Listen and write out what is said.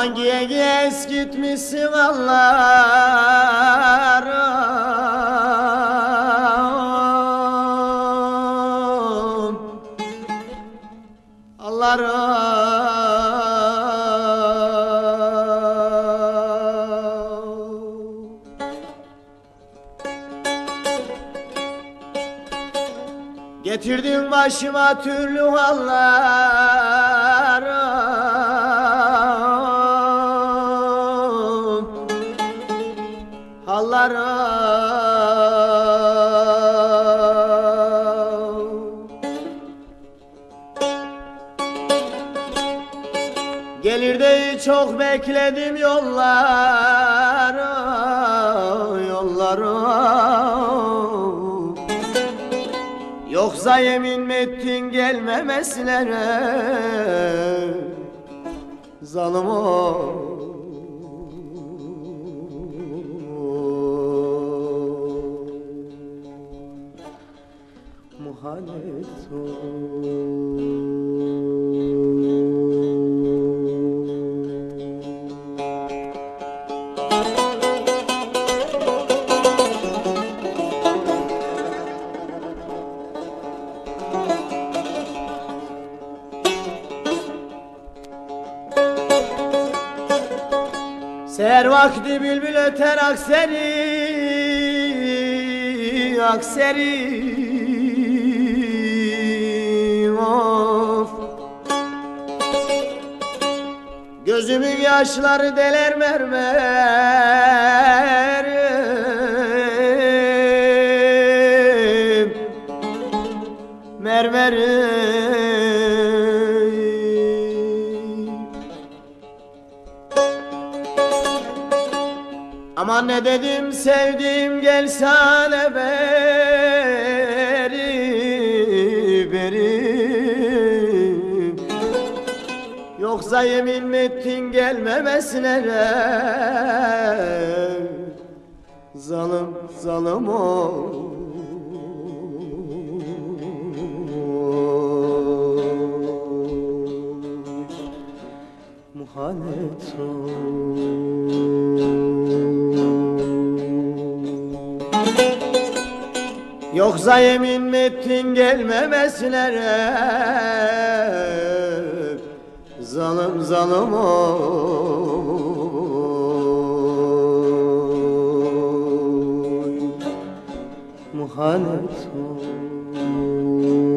Aman giye giye eskitmişsin Allah'ım? Getirdin başıma türlü hallarım Hallarım Gelir de çok bekledim yolları Yolları Yoksa yemin mi ettin gelmemesine Zalim Muhanet Seher vakti bülbül öter akseri Akseri Gözümün yaşları deler mermerim Mermerim Aman ne dedim sevdiğim gel sana beri Yoksa yemin mi ettin gelmemesine? Zalim zalim ol. Muhanet Yoksa yemin mi ettin gelmemesine Zalim zalim oy Muhanet oy